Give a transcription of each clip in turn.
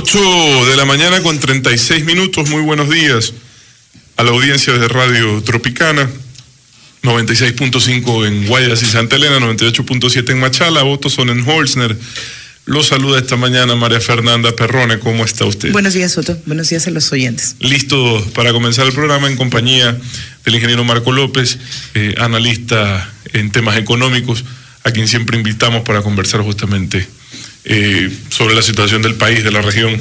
8 de la mañana con 36 minutos, muy buenos días a la audiencia de Radio Tropicana, 96.5 en Guayas y Santa Elena, 98.7 en Machala, votos son en Holzner. Los saluda esta mañana María Fernanda Perrone, ¿cómo está usted? Buenos días, Soto. Buenos días a los oyentes. Listo para comenzar el programa en compañía del ingeniero Marco López, eh, analista en temas económicos, a quien siempre invitamos para conversar justamente eh, sobre la situación del país, de la región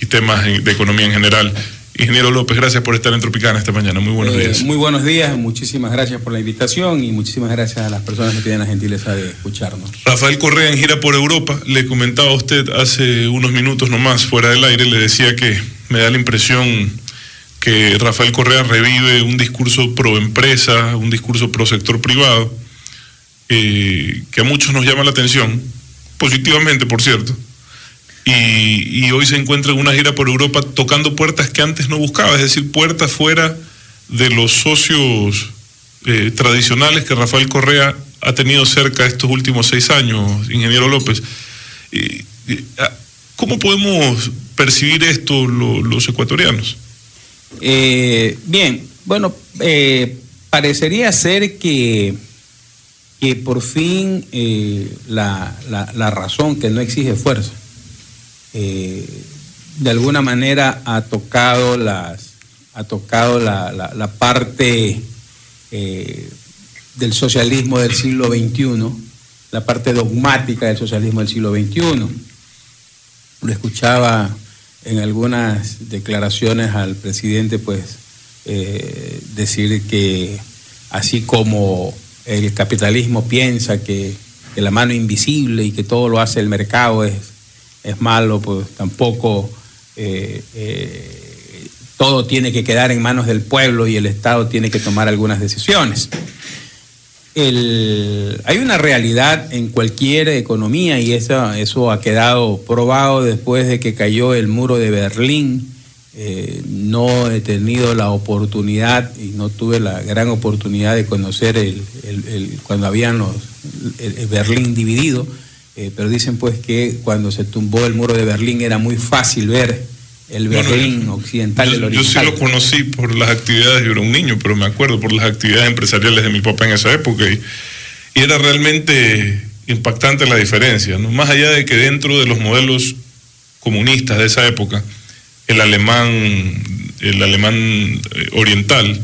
y temas de economía en general. Ingeniero López, gracias por estar en Tropicana esta mañana. Muy buenos Eh, días. Muy buenos días, muchísimas gracias por la invitación y muchísimas gracias a las personas que tienen la gentileza de escucharnos. Rafael Correa en gira por Europa, le comentaba a usted hace unos minutos nomás, fuera del aire, le decía que me da la impresión que Rafael Correa revive un discurso pro empresa, un discurso pro sector privado, eh, que a muchos nos llama la atención, positivamente por cierto, y, hoy se encuentra en una gira por Europa tocando puertas que antes no buscaba, es decir, puertas fuera de los socios eh, tradicionales que Rafael Correa ha tenido cerca estos últimos seis años, ingeniero López. Eh, ¿Cómo podemos percibir esto lo- los ecuatorianos? Eh, bien, bueno, eh, parecería ser que, que por fin eh, la, la- razón que no exige fuerza, eh, de alguna manera ha tocado las ha tocado la, la- parte eh, del socialismo del siglo XXI, la parte dogmática del socialismo del siglo XXI. Lo escuchaba en algunas declaraciones al presidente, pues, decir que así como el capitalismo piensa que, la mano invisible y que todo lo hace el mercado es, es malo, pues tampoco eh, eh, todo tiene que quedar en manos del pueblo y el Estado tiene que tomar algunas decisiones. El- hay una realidad en cualquier economía y eso, eso ha quedado probado después de que cayó el muro de Berlín. Eh, no he tenido la oportunidad y no tuve la gran oportunidad de conocer el, el- el- cuando habían los, el, el Berlín dividido, eh, pero dicen pues que cuando se tumbó el muro de Berlín era muy fácil ver el Bueno, Berlín yo- occidental del Yo, yo sí oriental. lo conocí por las actividades, yo era un niño, pero me acuerdo por las actividades empresariales de mi papá en esa época y, y era realmente impactante la diferencia, ¿no? Más allá de que dentro de los modelos comunistas de esa época, el alemán, el alemán eh, oriental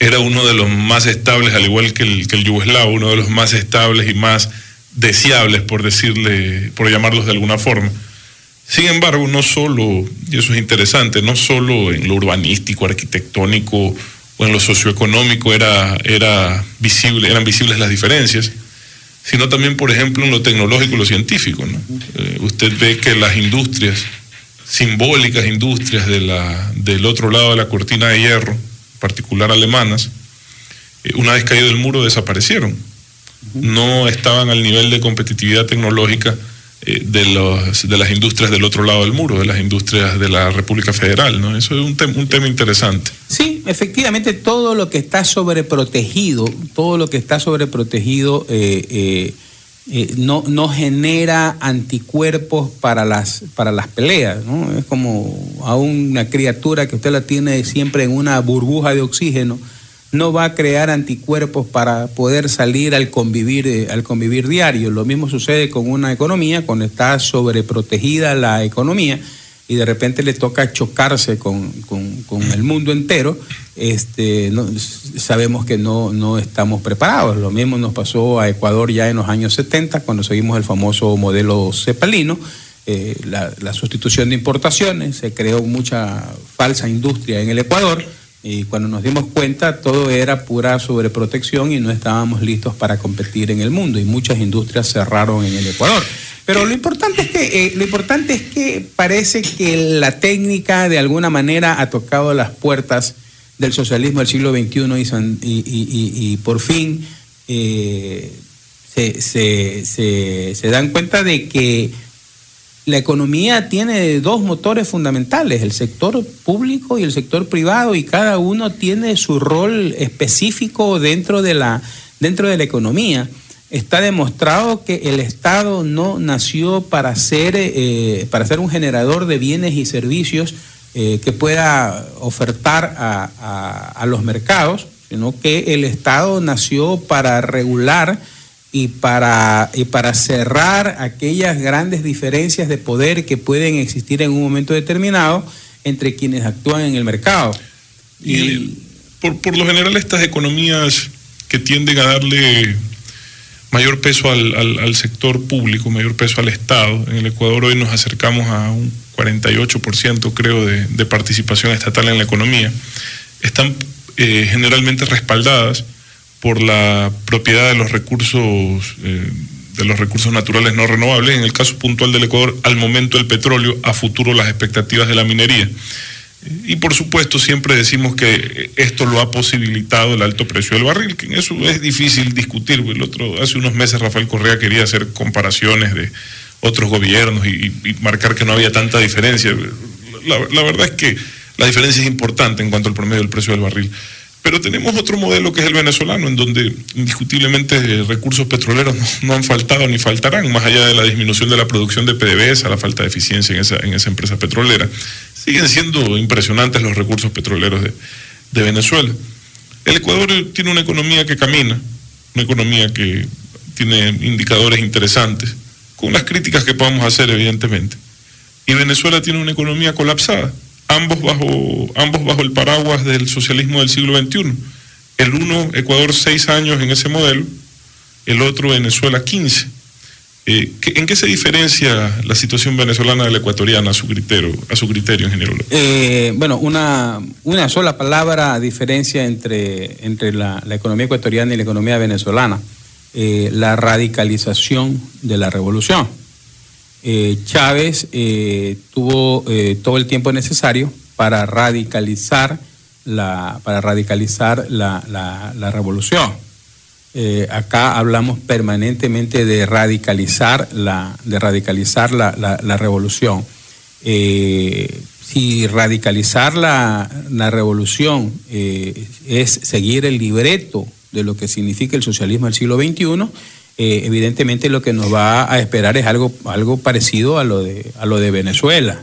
era uno de los más estables, al igual que el, que el yugoslavo, uno de los más estables y más deseables, por decirle, por llamarlos de alguna forma. Sin embargo, no solo, y eso es interesante, no solo en lo urbanístico, arquitectónico o en lo socioeconómico era, era visible, eran visibles las diferencias, sino también, por ejemplo, en lo tecnológico y lo científico. ¿no? Eh, usted ve que las industrias, simbólicas industrias de la, del otro lado de la cortina de hierro, en particular alemanas, eh, una vez caído el muro desaparecieron. No estaban al nivel de competitividad tecnológica eh, de, los, de las industrias del otro lado del muro, de las industrias de la República Federal. ¿no? Eso es un, un tema interesante. Sí, efectivamente todo lo que está sobreprotegido, todo lo que está sobreprotegido eh, eh, no, no genera anticuerpos para las, para las peleas, ¿no? Es como a una criatura que usted la tiene siempre en una burbuja de oxígeno, no va a crear anticuerpos para poder salir al convivir, eh, al convivir diario. Lo mismo sucede con una economía, cuando está sobreprotegida la economía y de repente le toca chocarse con, con- el mundo entero, este, sabemos que no, no estamos preparados. Lo mismo nos pasó a Ecuador ya en los años 70, cuando seguimos el famoso modelo cepalino, eh, la, la sustitución de importaciones, se creó mucha falsa industria en el Ecuador. Y cuando nos dimos cuenta, todo era pura sobreprotección y no estábamos listos para competir en el mundo. Y muchas industrias cerraron en el Ecuador. Pero lo importante es que, eh, lo importante es que parece que la técnica de alguna manera ha tocado las puertas del socialismo del siglo XXI y, por fin eh, se, se- se- se dan cuenta de que la economía tiene dos motores fundamentales, el sector público y el sector privado, y cada uno tiene su rol específico dentro de la, dentro de la economía. Está demostrado que el Estado no nació para ser, eh, para ser un generador de bienes y servicios eh, que pueda ofertar a, a, los mercados, sino que el Estado nació para regular y para, y para cerrar aquellas grandes diferencias de poder que pueden existir en un momento determinado entre quienes actúan en el mercado. Y, por, por lo general estas economías que tienden a darle mayor peso al, al, sector público, mayor peso al Estado. En el Ecuador hoy nos acercamos a un 48% creo de, participación estatal en la economía. Están eh, generalmente respaldadas por la propiedad de los recursos eh, de los recursos naturales no renovables, en el caso puntual del Ecuador, al momento el petróleo, a futuro las expectativas de la minería. Y por supuesto siempre decimos que esto lo ha posibilitado el alto precio del barril, que en eso es difícil discutir. El otro, hace unos meses Rafael Correa quería hacer comparaciones de otros gobiernos y, marcar que no había tanta diferencia. La, verdad es que la diferencia es importante en cuanto al promedio del precio del barril. Pero tenemos otro modelo que es el venezolano, en donde indiscutiblemente recursos petroleros no, han faltado ni faltarán, más allá de la disminución de la producción de PDVSA, la falta de eficiencia en esa, en esa empresa petrolera. Siguen siendo impresionantes los recursos petroleros de, de Venezuela. El Ecuador tiene una economía que camina, una economía que tiene indicadores interesantes, con las críticas que podamos hacer, evidentemente. Y Venezuela tiene una economía colapsada ambos bajo, ambos bajo el paraguas del socialismo del siglo XXI. El uno, Ecuador, seis años en ese modelo, el otro, Venezuela, 15. Eh, ¿En qué se diferencia la situación venezolana de la ecuatoriana a su criterio, a su criterio ingeniero? Eh, bueno, una, una sola palabra diferencia entre, entre la, la, economía ecuatoriana y la economía venezolana, eh, la radicalización de la revolución. Eh, Chávez eh, tuvo eh, todo el tiempo necesario para radicalizar la, para radicalizar la, la, revolución. acá hablamos permanentemente de radicalizar la, de radicalizar la revolución. si radicalizar la, revolución es seguir el libreto de lo que significa el socialismo del siglo XXI, eh, evidentemente lo que nos va a esperar es algo, algo parecido a lo, de, a lo de Venezuela.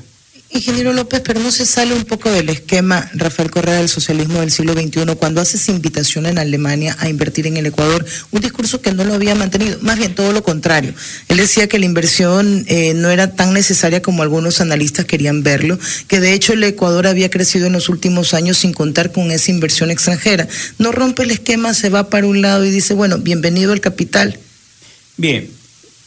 Ingeniero López, pero no se sale un poco del esquema Rafael Correa del socialismo del siglo XXI cuando hace esa invitación en Alemania a invertir en el Ecuador, un discurso que no lo había mantenido, más bien todo lo contrario. Él decía que la inversión eh, no era tan necesaria como algunos analistas querían verlo, que de hecho el Ecuador había crecido en los últimos años sin contar con esa inversión extranjera. No rompe el esquema, se va para un lado y dice, bueno, bienvenido al capital Bien,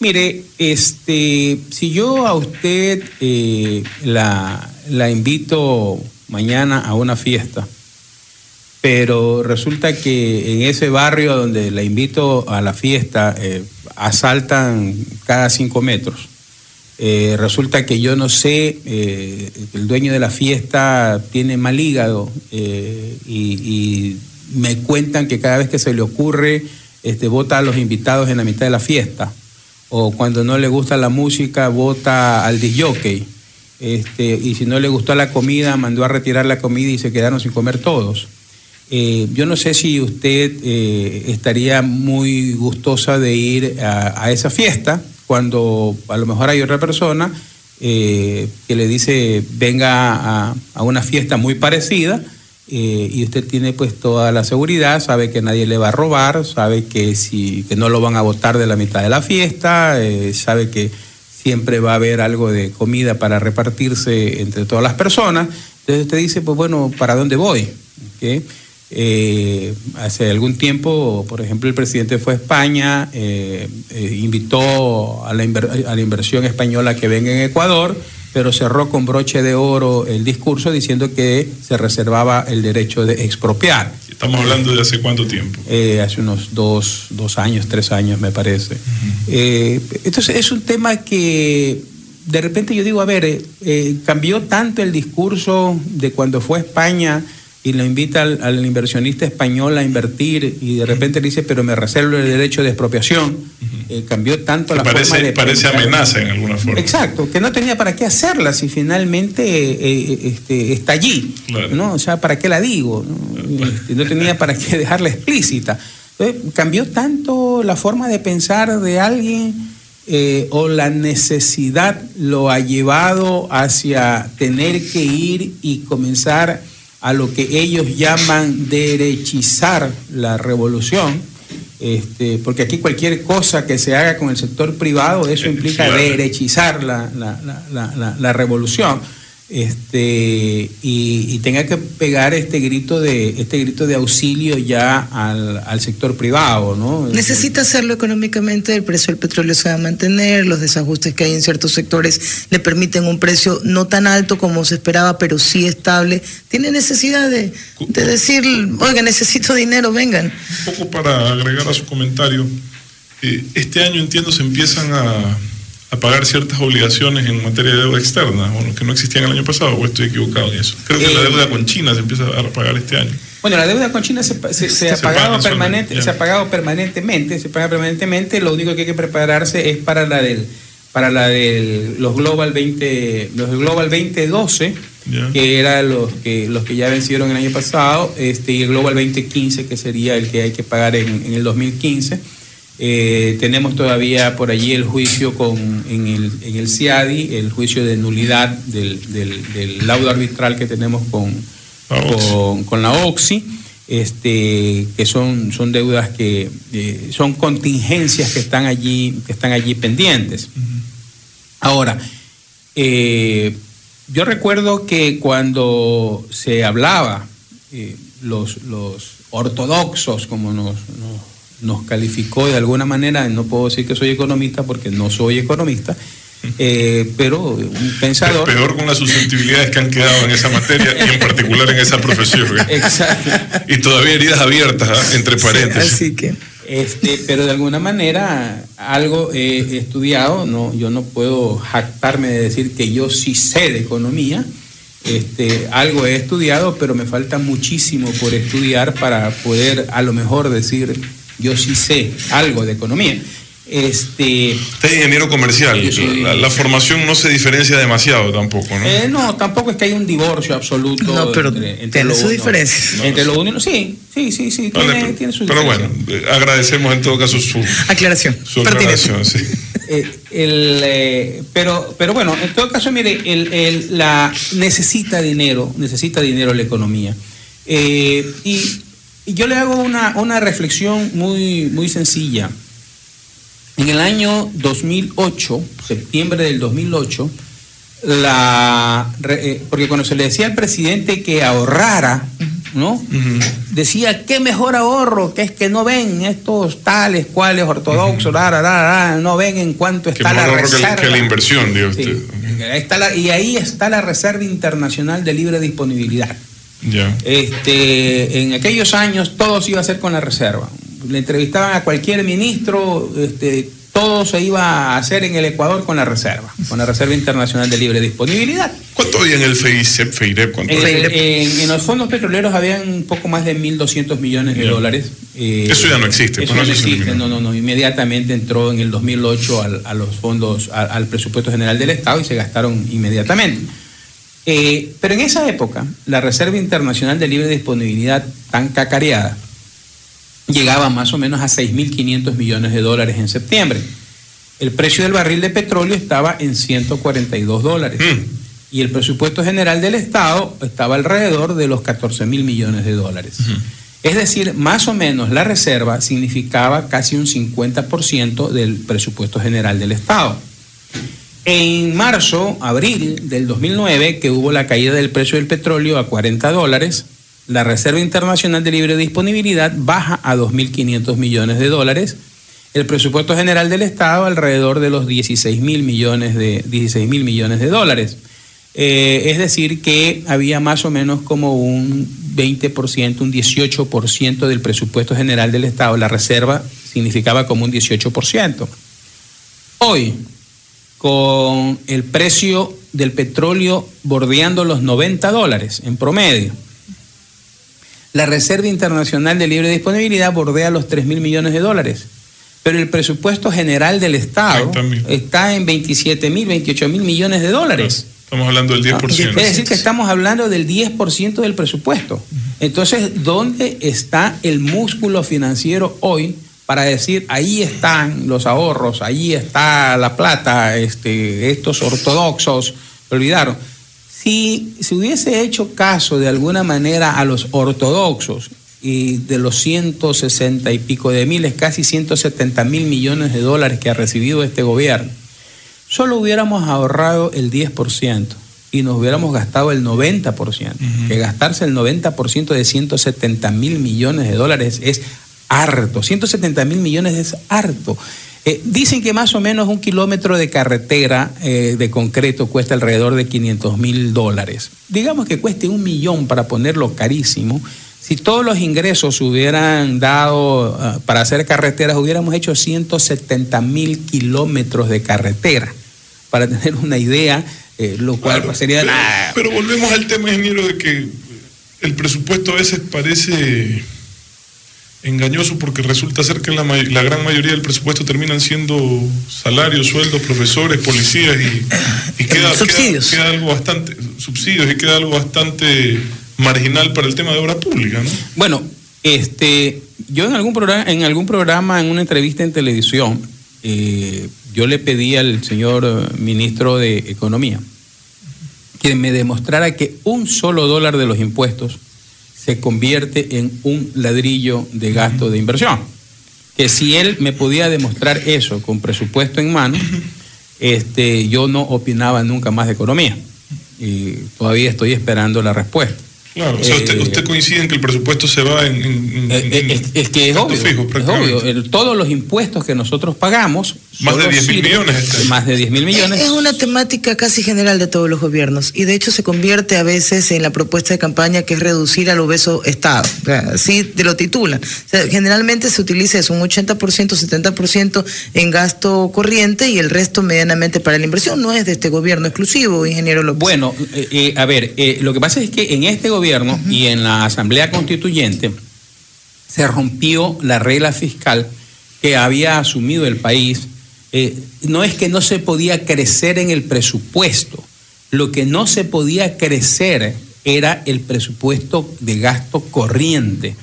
mire, este, si yo a usted eh, la, la invito mañana a una fiesta, pero resulta que en ese barrio donde la invito a la fiesta eh, asaltan cada cinco metros. Eh, resulta que yo no sé, el dueño de la fiesta tiene mal hígado y, me cuentan que cada vez que se le ocurre este, vota a los invitados en la mitad de la fiesta. O cuando no le gusta la música, vota al disjockey. Este, y si no le gustó la comida, mandó a retirar la comida y se quedaron sin comer todos. Eh, yo no sé si usted eh, estaría muy gustosa de ir a, esa fiesta cuando a lo mejor hay otra persona eh, que le dice venga a una fiesta muy parecida eh, y usted tiene pues toda la seguridad, sabe que nadie le va a robar, sabe que, si, que no lo van a votar de la mitad de la fiesta, eh, sabe que siempre va a haber algo de comida para repartirse entre todas las personas. Entonces usted dice, pues bueno, ¿para dónde voy? Eh, hace algún tiempo, por ejemplo, el presidente fue a España, invitó a la, a la inversión española que venga en Ecuador, pero cerró con broche de oro el discurso diciendo que se reservaba el derecho de expropiar. Estamos hablando de hace cuánto tiempo? Eh, hace unos dos, dos, años, tres años me parece. Uh -huh. eh, entonces es un tema que de repente yo digo, a ver, eh, eh, cambió tanto el discurso de cuando fue a España y lo invita al, al, inversionista español a invertir y de repente le dice, pero me reservo el derecho de expropiación. Eh, cambió tanto la parece, forma de Parece amenaza en alguna forma. Exacto, que no tenía para qué hacerla si finalmente eh, este, está allí. Claro. ¿no? O sea, ¿para qué la digo? No, este, no tenía para qué dejarla explícita. cambió tanto la forma de pensar de alguien eh, o la necesidad lo ha llevado hacia tener que ir y comenzar a lo que ellos llaman derechizar la revolución, este, porque aquí cualquier cosa que se haga con el sector privado, eso implica derechizar la, la revolución este, y, tenga que pegar este grito de, este grito de auxilio ya al, sector privado, ¿no? Necesita hacerlo económicamente, el precio del petróleo se va a mantener, los desajustes que hay en ciertos sectores le permiten un precio no tan alto como se esperaba, pero sí estable. Tiene necesidad de, de decir, oiga, necesito dinero, vengan. Un poco para agregar a su comentario, eh, este año entiendo se empiezan a a pagar ciertas obligaciones en materia de deuda externa, bueno, que no existían el año pasado, o estoy equivocado en eso. Creo que la eh, deuda con China se empieza a pagar este año. Bueno, la deuda con China se, ha pagado permanente, se ha pagado permanentemente, se paga permanentemente, lo único que hay que prepararse es para la del para la de los Global 20 los Global 2012 que eran los que los que ya vencieron el año pasado este y el Global 2015 que sería el que hay que pagar en, en el 2015 eh, tenemos todavía por allí el juicio con, en, el, en el CIADI, el juicio de nulidad del, del, laudo arbitral que tenemos con, con, la OXI, este, que son, son deudas que eh, son contingencias que están allí, que están allí pendientes. Ahora, eh, yo recuerdo que cuando se hablaba, los, los ortodoxos, como nos nos calificó de alguna manera, no puedo decir que soy economista porque no soy economista, eh, pero un pensador... peor con las susceptibilidades que han quedado en esa materia y en particular en esa profesión. ¿eh? Exacto. Y todavía heridas abiertas, ¿ah? entre paréntesis. así que... Este, pero de alguna manera algo he estudiado, no, yo no puedo jactarme de decir que yo sí sé de economía, este, algo he estudiado, pero me falta muchísimo por estudiar para poder a lo mejor decir yo sí sé algo de economía. Este, Usted es ingeniero comercial, la, formación no se diferencia demasiado tampoco, ¿no? Eh, no, tampoco es que hay un divorcio absoluto no, pero entre, tiene su diferencia. Entre lo uno, sí, sí, sí, sí, tiene, tiene su Pero bueno, eh, agradecemos en todo caso su aclaración. Su aclaración, sí. Eh, el, pero, pero bueno, en todo caso, mire, el, el, la necesita dinero, necesita dinero la economía. y yo le hago una, una reflexión muy, muy sencilla. En el año 2008, septiembre del 2008, la, eh, porque cuando se le decía al presidente que ahorrara, ¿no? Decía, qué mejor ahorro, que es que no ven estos tales, cuales ortodoxos, no ven en cuánto está la reserva. Que, la inversión, dios y ahí está la Reserva Internacional de Libre Disponibilidad. Este, en aquellos años todo se iba a hacer con la reserva. Le entrevistaban a cualquier ministro, este, todo se iba a hacer en el Ecuador con la reserva, con la Reserva Internacional de Libre Disponibilidad. ¿Cuánto había en el FEICEP, FEIREP? En, los fondos petroleros habían un poco más de 1.200 millones de dólares. Eh, eso ya no existe. Eso no, existe, no, no, no. Inmediatamente entró en el 2008 al, a los fondos, al presupuesto general del Estado y se gastaron inmediatamente. Eh, pero en esa época, la Reserva Internacional de Libre Disponibilidad, tan cacareada, llegaba más o menos a 6.500 millones de dólares en septiembre. El precio del barril de petróleo estaba en 142 dólares. Mm. Y el presupuesto general del Estado estaba alrededor de los 14 mil millones de dólares. Es decir, más o menos la reserva significaba casi un 50% del presupuesto general del Estado. En marzo, abril del 2009, que hubo la caída del precio del petróleo a 40 dólares, la Reserva Internacional de Libre Disponibilidad baja a 2.500 millones de dólares. El presupuesto general del Estado alrededor de los 16 mil millones de, 16 millones de dólares. Eh, es decir, que había más o menos como un 20%, un 18% del presupuesto general del Estado. La reserva significaba como un 18%. Hoy, con el precio del petróleo bordeando los 90 dólares en promedio. La Reserva Internacional de Libre Disponibilidad bordea los 3 mil millones de dólares, pero el presupuesto general del Estado está en 27 mil, 28 mil millones de dólares. Estamos hablando del 10%. Es decir, que estamos hablando del 10% del presupuesto. Entonces, ¿dónde está el músculo financiero hoy para decir, ahí están los ahorros, ahí está la plata, este, estos ortodoxos olvidaron? Si se hubiese hecho caso de alguna manera a los ortodoxos y de los 160 y pico de miles, casi 170 mil millones de dólares que ha recibido este gobierno, solo hubiéramos ahorrado el 10% y nos hubiéramos gastado el 90%. Que gastarse el 90% de 170 mil millones de dólares es harto. 170 mil millones es harto. Eh, dicen que más o menos un kilómetro de carretera eh, de concreto cuesta alrededor de 500 mil dólares. Digamos que cueste un millón para ponerlo carísimo. Si todos los ingresos hubieran dado ah, para hacer carreteras, hubiéramos hecho 170 mil kilómetros de carretera. Para tener una idea, eh, lo cual sería... Pero, pero volvemos al tema, ingeniero, de que el presupuesto a veces parece engañoso porque resulta ser que la, la, gran mayoría del presupuesto terminan siendo salarios, sueldos, profesores, policías y, queda, subsidios. Queda, algo bastante, subsidios y queda algo bastante marginal para el tema de obra pública, ¿no? Bueno, este, yo en algún programa, en algún programa, en una entrevista en televisión, eh, yo le pedí al señor ministro de Economía que me demostrara que un solo dólar de los impuestos se convierte en un ladrillo de gasto de inversión. Que si él me podía demostrar eso con presupuesto en mano, este, yo no opinaba nunca más de economía. Y todavía estoy esperando la respuesta. Claro, o sea, usted, eh, coincide en que el presupuesto se va en... Eh, eh, es, que es obvio, es obvio. todos los impuestos que nosotros pagamos... Más de 10 mil millones. Este. Más de 10 mil millones. Es una temática casi general de todos los gobiernos y de hecho se convierte a veces en la propuesta de campaña que es reducir al obeso Estado. así te lo titulan. generalmente se utiliza eso, un 80%, 70% en gasto corriente y el resto medianamente para la inversión. No es de este gobierno exclusivo, ingeniero López. Bueno, a ver, lo que pasa es que en este gobierno gobierno y en la Asamblea Constituyente se rompió la regla fiscal que había asumido el país. Eh, no es que no se podía crecer en el presupuesto, lo que no se podía crecer era el presupuesto de gasto corriente.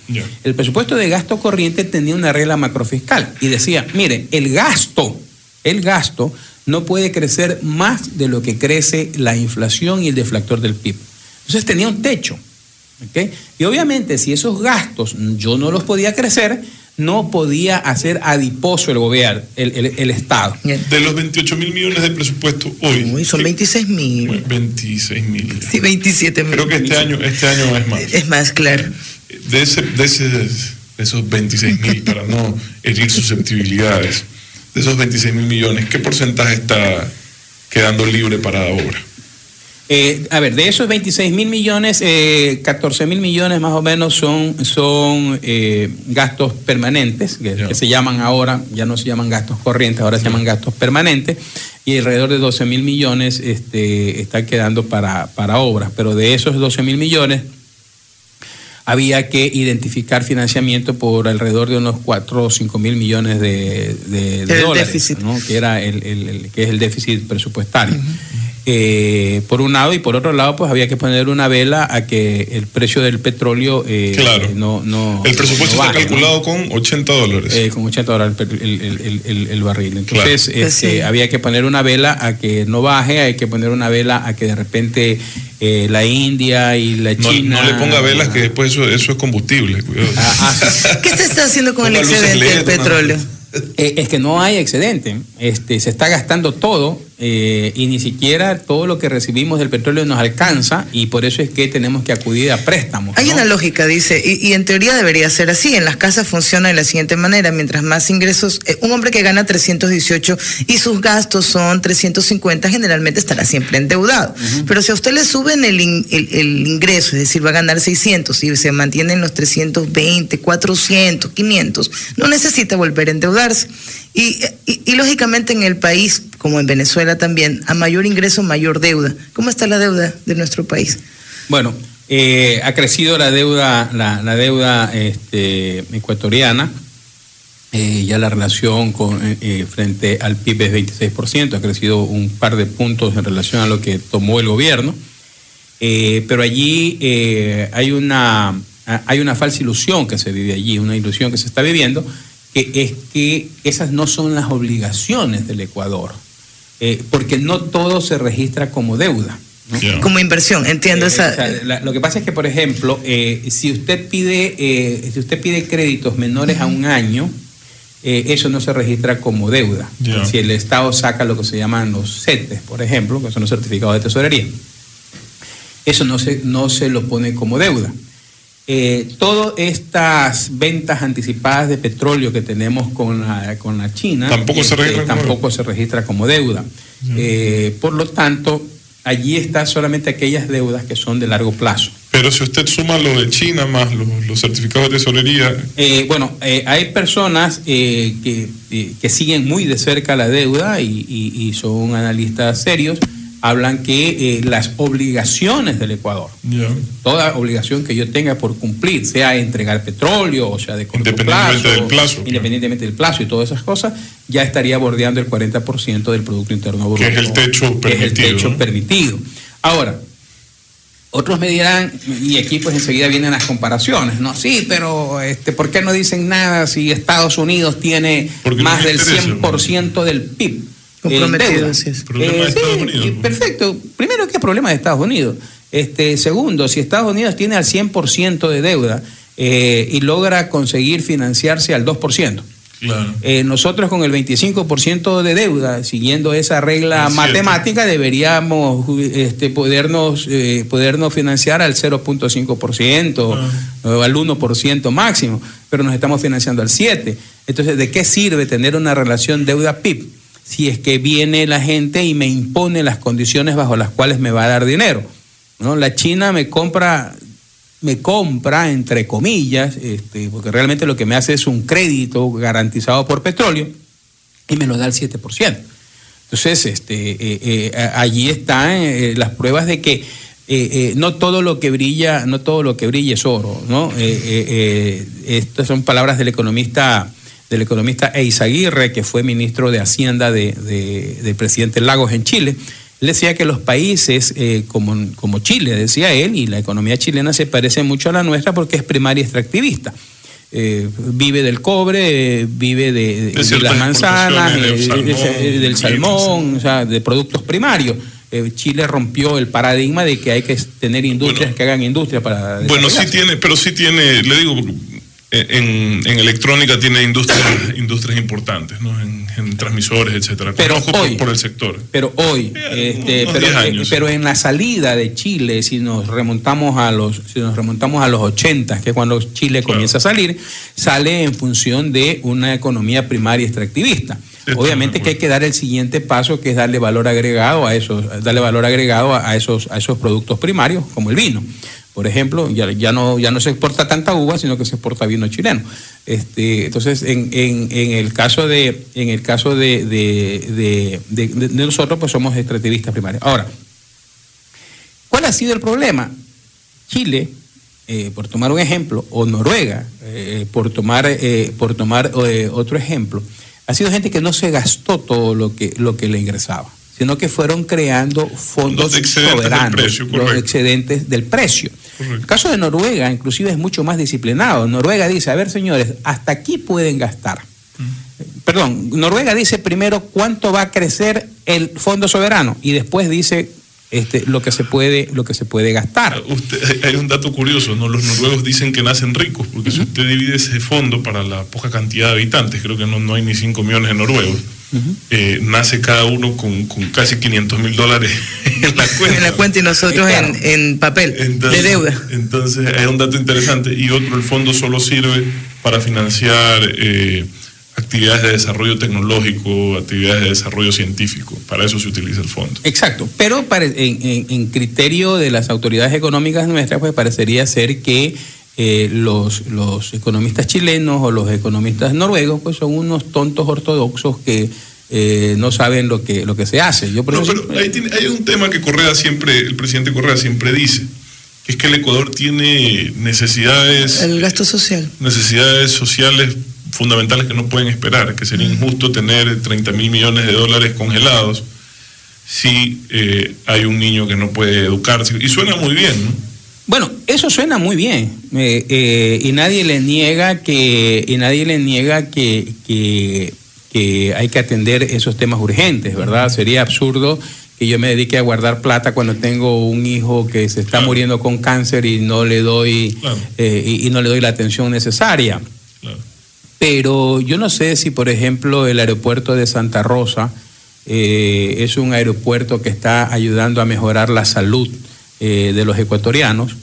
El presupuesto de gasto corriente tenía una regla macrofiscal y decía, mire, el gasto, el gasto no puede crecer más de lo que crece la inflación y el deflactor del PIB. Entonces tenía un techo. Y obviamente si esos gastos yo no los podía crecer, no podía hacer adiposo el gobierno, el, Estado. De los 28 mil millones de presupuesto hoy. son 26 mil. 26 mil. Sí, 27 mil. Creo que este año, este año es más. Es más, claro. De, ese, de, ese, de esos 26 mil, para no herir susceptibilidades, de esos 26 mil millones, ¿qué porcentaje está quedando libre para la obra? Eh, a ver, de esos 26 mil millones, eh, 14 mil millones más o menos son, son eh, gastos permanentes, que, se llaman ahora, ya no se llaman gastos corrientes, ahora se llaman gastos permanentes, y alrededor de 12 mil millones este, están quedando para, para obras. Pero de esos 12 mil millones, había que identificar financiamiento por alrededor de unos 4 o 5 mil millones de, dólares, que, era el, que es el déficit presupuestario. Eh, por un lado y por otro lado pues había que poner una vela a que el precio del petróleo eh, no, no el presupuesto está calculado con 80 dólares. Eh, con 80 dólares el, barril. Entonces este, había que poner una vela a que no baje hay que poner una vela a que de repente la India y la China no, le ponga velas que después eso, eso es combustible ah, ah, ¿qué se está haciendo con el excedente del petróleo? es que no hay excedente. Este se está gastando todo eh, y ni siquiera todo lo que recibimos del petróleo nos alcanza y por eso es que tenemos que acudir a préstamos. Hay una lógica, dice, y, en teoría debería ser así. En las casas funciona de la siguiente manera, mientras más ingresos, eh, un hombre que gana 318 y sus gastos son 350, generalmente estará siempre endeudado. Pero si a usted le suben el, el, ingreso, es decir, va a ganar 600 y se mantiene en los 320, 400, 500, no necesita volver a endeudarse. Y, y, lógicamente en el país, como en Venezuela también, a mayor ingreso, mayor deuda. ¿Cómo está la deuda de nuestro país? Bueno, eh, ha crecido la deuda, la, deuda este, ecuatoriana. Eh, ya la relación con, eh, frente al PIB es 26%, ha crecido un par de puntos en relación a lo que tomó el gobierno. pero allí hay una hay una falsa ilusión que se vive allí, una ilusión que se está viviendo, que es que esas no son las obligaciones del Ecuador, eh, porque no todo se registra como deuda. Como inversión, entiendo Eh, esa. o sea, lo que pasa es que, por ejemplo, eh, si usted pide, eh, si usted pide créditos menores a un año, eh, eso no se registra como deuda. Si el Estado saca lo que se llaman los CETES, por ejemplo, que son los certificados de tesorería, eso no se, no se lo pone como deuda. Eh, todas estas ventas anticipadas de petróleo que tenemos con la, con la China este, Tampoco se registra como tampoco se registra como deuda. Eh, por lo tanto, allí están solamente aquellas deudas que son de largo plazo. Pero si usted suma lo de China más los, los certificados de tesorería, Eh, bueno, eh, hay personas eh, que, eh, que siguen muy de cerca la deuda y, y- y son analistas serios, hablan que eh, las obligaciones del Ecuador, toda obligación que yo tenga por cumplir, sea entregar petróleo, o sea de corto Independientemente plazo, del plazo, independientemente del plazo y todas esas cosas, ya estaría bordeando el 40% del Producto Interno Bruto. Que es el techo que es el permitido, techo ¿no? permitido. Ahora, otros me dirán, y aquí pues enseguida vienen las comparaciones, ¿no? Sí, pero este, ¿por qué no dicen nada si Estados Unidos tiene Porque más del les interesa, 100% del PIB? Comprometido, de sí, Unidos, ¿no? perfecto. Primero, ¿qué problema de Estados Unidos? Este, segundo, si Estados Unidos tiene al 100% de deuda eh, y logra conseguir financiarse al 2%, Claro. eh, nosotros con el 25% de deuda, siguiendo esa regla matemática, deberíamos este, podernos, eh, podernos financiar al 0.5% Ah. o al 1% máximo, pero nos estamos financiando al 7%. Entonces, ¿de qué sirve tener una relación deuda-PIB si es que viene la gente y me impone las condiciones bajo las cuales me va a dar dinero? ¿no? La China me compra me compra, entre comillas, este, porque realmente lo que me hace es un crédito garantizado por petróleo y me lo da al 7%. Entonces, este, eh, eh, allí están eh, las pruebas de que no todo lo que brilla, no todo lo que brilla es oro, ¿no? Estas son palabras del economista del economista Eizaguirre, que fue ministro de Hacienda de- de- del presidente Lagos en Chile. Él decía que los países eh, como, como Chile, decía él, y la economía chilena se parece mucho a la nuestra porque es primaria extractivista. Eh, vive del cobre, eh, vive de, de- de ciertas las manzanas, del eh, salmón, eh, del sí, salmón, o sea, de productos primarios. Chile rompió el paradigma de que hay que tener industrias Bueno, que hagan industria para Bueno, sí tiene, pero sí tiene, le digo, en, en electrónica tiene industrias, industrias importantes, ¿no? En, en transmisores, etcétera. Pero hoy- por, el sector. Pero hoy, Eh, este, pero, 10 eh, años. pero en la salida de Chile, si nos remontamos a los, si nos remontamos a los 80, que es cuando Chile Claro. comienza a salir, sale en función de una economía primaria extractivista. Obviamente que hay que dar el siguiente paso, que es darle valor agregado a esos, darle valor agregado a, a esos, a esos productos primarios, como el vino. Por ejemplo, ya, ya no, ya no se exporta tanta uva, sino que se exporta vino chileno. Este, entonces, en, en, en el caso de, en el caso de, de, de- nosotros, pues somos extractivistas primarios. Ahora, ¿cuál ha sido el problema? Chile, eh, por tomar un ejemplo, o Noruega, eh, por tomar, eh, por tomar eh, otro ejemplo, ha sido gente que no se gastó todo lo que, lo que le ingresaba, sino que fueron creando fondos soberanos, los excedentes del precio. Correcto. El caso de Noruega, inclusive, es mucho más disciplinado. Noruega dice, a ver, señores, hasta aquí pueden gastar. Perdón, Noruega dice primero cuánto va a crecer el fondo soberano y después dice este, lo que se puede, lo que se puede gastar. Usted, hay- hay un dato curioso, ¿no? Los noruegos dicen que nacen ricos, porque si usted divide ese fondo para la poca cantidad de habitantes, creo que no, no hay ni 5 millones de noruegos, eh, nace cada uno con, con casi 500 mil dólares en la cuenta. En la cuenta y nosotros Claro. en, en papel Entonces- de deuda. Entonces, es un dato interesante. Y otro, el fondo solo sirve para financiar eh, actividades de desarrollo tecnológico, actividades de desarrollo científico. Para eso se utiliza el fondo. Exacto, pero pare- en, en- en criterio de las autoridades económicas nuestras, pues parecería ser que eh, los, los economistas chilenos o los economistas noruegos, pues son unos tontos ortodoxos que eh, no saben lo que, lo que se hace. Yo por No, eso pero siempre- ahí tiene- hay un tema que Correa siempre, el presidente Correa siempre dice, que es que el Ecuador tiene necesidades, El gasto social. necesidades sociales fundamentales que no pueden esperar, que sería injusto tener 30 mil millones de dólares congelados si eh, hay un niño que no puede educarse. Y suena muy bien, ¿no? Bueno, eso suena muy bien eh, eh, y nadie le niega que y nadie le niega que, que, que hay que atender esos temas urgentes, ¿verdad? Sería absurdo que yo me dedique a guardar plata cuando tengo un hijo que se está Claro. muriendo con cáncer y no le doy Claro. eh, y, y no le doy la atención necesaria. Claro. Pero yo no sé si, por ejemplo, el aeropuerto de Santa Rosa eh, es un aeropuerto que está ayudando a mejorar la salud eh, de los ecuatorianos,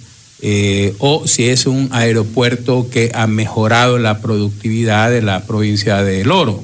eh, o si es un aeropuerto que ha mejorado la productividad de la provincia del Oro.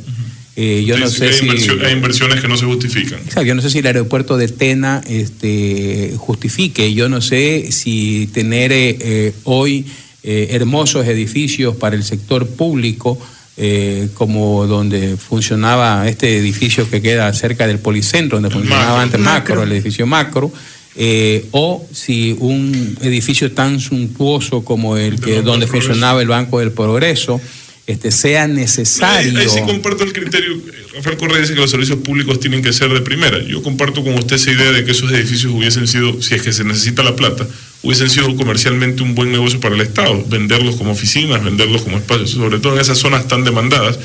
Eh, yo no sé hay, si... inversión- hay inversiones que no se justifican. Yo no sé si el aeropuerto de Tena este, justifique, yo no sé si tener eh, eh, hoy eh, hermosos edificios para el sector público, eh, como donde funcionaba este edificio que queda cerca del Policentro, donde El funcionaba Macro. antes Macro, Macro. el edificio Macro, eh, o si un edificio tan suntuoso como el que donde funcionaba el Banco del Progreso, este, sea necesario. Ahí, ahí sí comparto el criterio. Rafael Correa dice que los servicios públicos tienen que ser de primera. Yo comparto con usted esa idea de que esos edificios hubiesen sido, si es que se necesita la plata, hubiesen sido comercialmente un buen negocio para el Estado. Venderlos como oficinas, venderlos como espacios, sobre todo en esas zonas tan demandadas.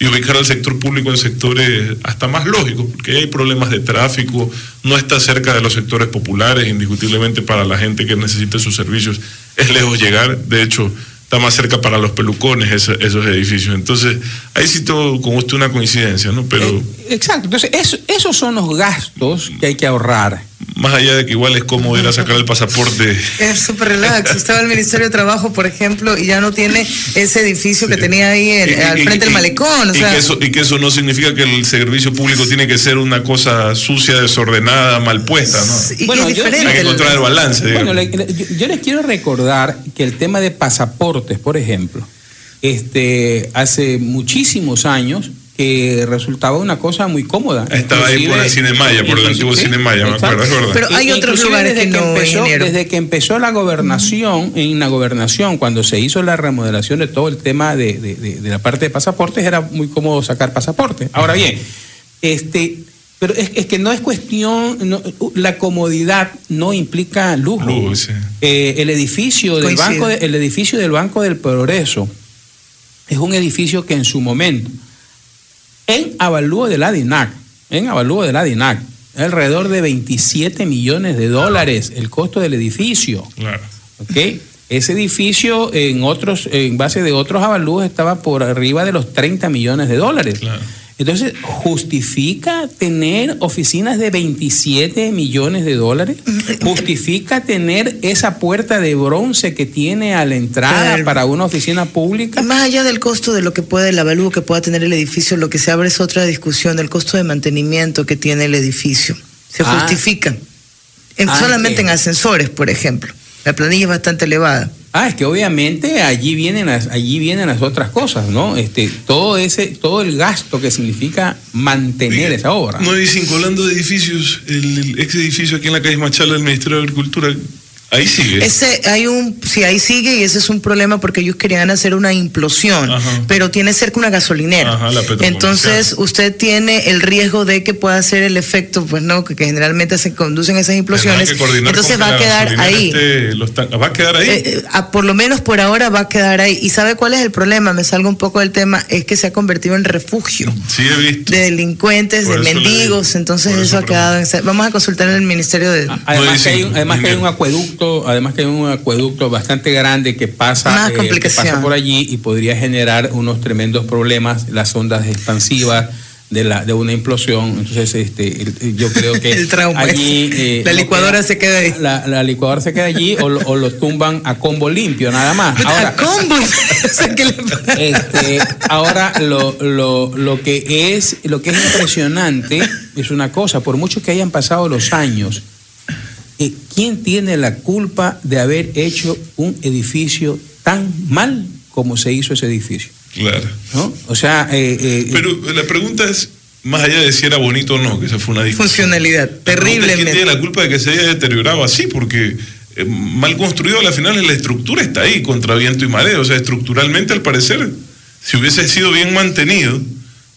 Y ubicar al sector público en sectores hasta más lógicos, porque hay problemas de tráfico, no está cerca de los sectores populares, indiscutiblemente para la gente que necesita sus servicios es lejos llegar. De hecho, está más cerca para los pelucones esos edificios. Entonces, ahí sí todo con usted una coincidencia, ¿no? Pero Eh, exacto, entonces eso- esos son los gastos que hay que ahorrar. Más allá de que igual es cómodo ir a sacar el pasaporte. Es súper relax. Estaba el Ministerio de Trabajo, por ejemplo, y ya no tiene ese edificio que tenía ahí el- Y- al frente del malecón. O y, sea, que eso, y que eso no significa que el servicio público tiene que ser una cosa sucia, desordenada, mal puesta, ¿no? Bueno, yo-. Hay que encontrar el balance. Bueno, le- le- yo, yo les quiero recordar que el tema de pasaportes, por ejemplo, este, hace muchísimos años que resultaba una cosa muy cómoda. Estaba ahí por el Cine Maya, por el antiguo Cine Maya, me acuerdo, verdad. Pero hay otros inclusive lugares desde que no, empezó. Desde que empezó la gobernación, en la gobernación, cuando se hizo la remodelación de todo el tema de, de- de- de la parte de pasaportes, era muy cómodo sacar pasaportes. Ahora bien, este, pero es, es que no es cuestión, no, la comodidad no implica lujo. Lujo, sí. Eh, el edificio del banco, de- el edificio del Banco del Progreso es un edificio que en su momento, en avalúo de la DINAC, en avalúo de la DINAC, alrededor de 27 millones de dólares el costo del edificio. Claro. ¿ok? Ese edificio en otros, en base de otros avalúos estaba por arriba de los 30 millones de dólares. Claro. Entonces, ¿justifica tener oficinas de 27 millones de dólares? ¿Justifica tener esa puerta de bronce que tiene a la entrada Claro. para una oficina pública? Más allá del costo de lo que puede, el avalúo que pueda tener el edificio, lo que se abre es otra discusión del costo de mantenimiento que tiene el edificio. Se Ah. justifica. En- Ah, solamente en ascensores, por ejemplo. La planilla es bastante elevada. Ah, es que obviamente allí vienen las, allí vienen las otras cosas, ¿no? Este, todo ese, todo el gasto que significa mantener esa obra. 9 y 5, hablando de edificios, el, el ex edificio aquí en la calle Machala del Ministerio de Agricultura, ahí sigue. Ese hay un, sí, ahí sigue y ese es un problema porque ellos querían hacer una implosión, Ajá. pero tiene cerca una gasolinera. Ajá, la. Entonces usted tiene el riesgo de que pueda ser el efecto, pues no, que, que generalmente se conducen esas implosiones. Entonces va a quedar ahí. esté- los tan- va a quedar ahí. Eh, eh, a- por lo menos por ahora va a quedar ahí. ¿Y sabe cuál es el problema? Me salgo un poco del tema, es que se ha convertido en refugio sí, he visto. de delincuentes, Por de mendigos, digo. entonces Por eso eso ha quedado en... Vamos a consultar en el Ministerio de... Además, No, que hay, dicen, un- además que hay un ingeniero. Acueducto, además que hay un acueducto bastante grande que pasa, eh, que pasa por allí y podría generar unos tremendos problemas, las ondas expansivas de la de una implosión. Entonces, este, el- yo creo que El trauma allí eh, La licuadora se queda ahí. La, la licuadora se queda allí o lo, o lo tumban a combo limpio, nada más. Ahora, ¿A combo? Este, ahora lo, lo, lo que es lo que es impresionante es una cosa, por mucho que hayan pasado los años, ¿quién tiene la culpa de haber hecho un edificio tan mal como se hizo ese edificio? Claro. ¿no? O sea, eh, eh, Pero la pregunta es, más allá de si era bonito o no, que esa fue una discusión. Funcionalidad, es ¿Quién tiene la culpa de que se haya deteriorado así? Porque eh, mal construido, al final la estructura está ahí, contra viento y marea. O sea, estructuralmente, al parecer, si hubiese sido bien mantenido,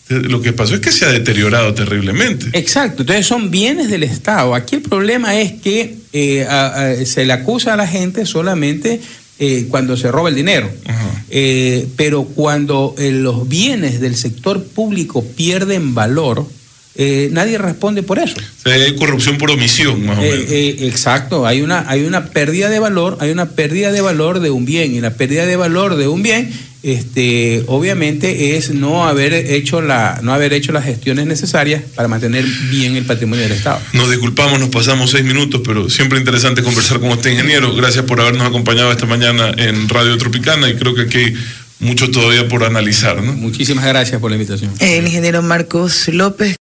Lo que pasó es que se ha deteriorado terriblemente. Exacto, entonces son bienes del Estado. Aquí el problema es que eh, se le acusa a la gente solamente eh, cuando se roba el dinero. Eh, pero cuando los bienes del sector público pierden valor, nadie responde por eso. hay corrupción por omisión, más o menos. exacto, hay una, hay una pérdida de valor, hay una pérdida de valor de un bien, y la pérdida de valor de un bien este, obviamente es no haber hecho la, no haber hecho las gestiones necesarias para mantener bien el patrimonio del Estado. Nos disculpamos, nos pasamos seis minutos, pero siempre interesante conversar con usted, ingeniero. Gracias por habernos acompañado esta mañana en Radio Tropicana y creo que aquí hay mucho todavía por analizar. Muchísimas gracias por la invitación. El ingeniero Marcos López.